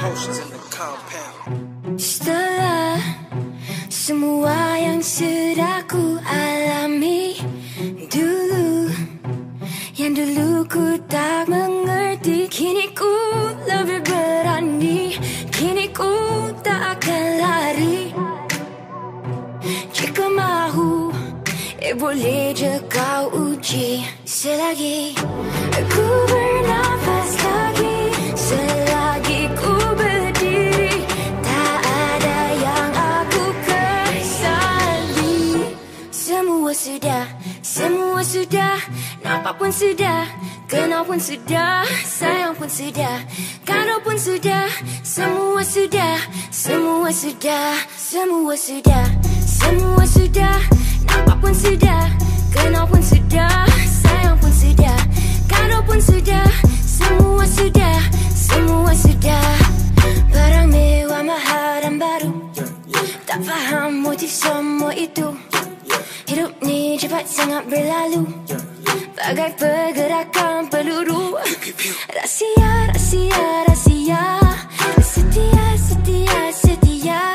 emotions in the compound. Setelah semua yang sudah ku alami dulu, yang dulu ku tak mengerti, kini ku lebih berani, kini ku tak akan lari. Jika mahu, eh boleh je kau uji selagi semua sudah, nampak pun sudah, kenal pun sudah, sayang pun sudah, kado pun sudah, semua sudah, semua sudah, semua sudah, semua sudah, nampak pun sudah, kenal pun sudah, sayang pun sudah, kado pun sudah, semua sudah, semua sudah, barang mewah mahal dan baru, tak faham motif semua itu. Cepat sangat berlalu. Bagai pergerakan peluru. Rahsia, rahsia, rahsia. Setia, setia, setia.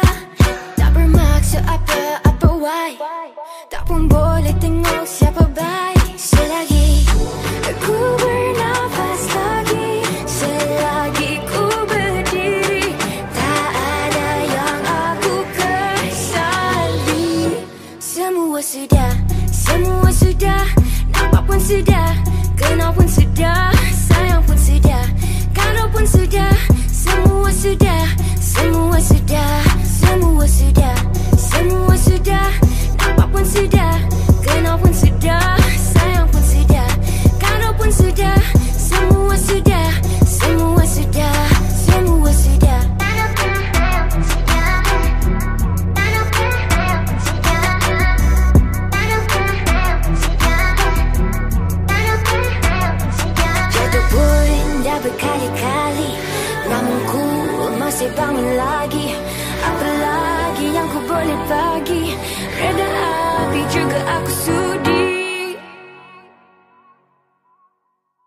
Tak bermaksud apa-apa why? Tak pun boleh tengok siapa baik pun sudah, kenal pun sudah Sayang pun sudah, kado pun sudah Semua sudah, semua sudah Semua sudah, berkali-kali. Namun ku masih bangun lagi. Apa lagi yang ku boleh bagi? Reda api juga aku sudi.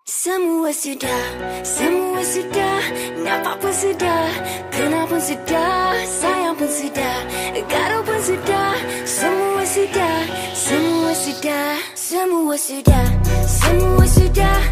Semua sudah, semua sudah. Nampak pun sudah, kenal pun sudah Sayang pun sudah, kado pun sudah. Semua sudah, semua sudah Semua sudah, semua sudah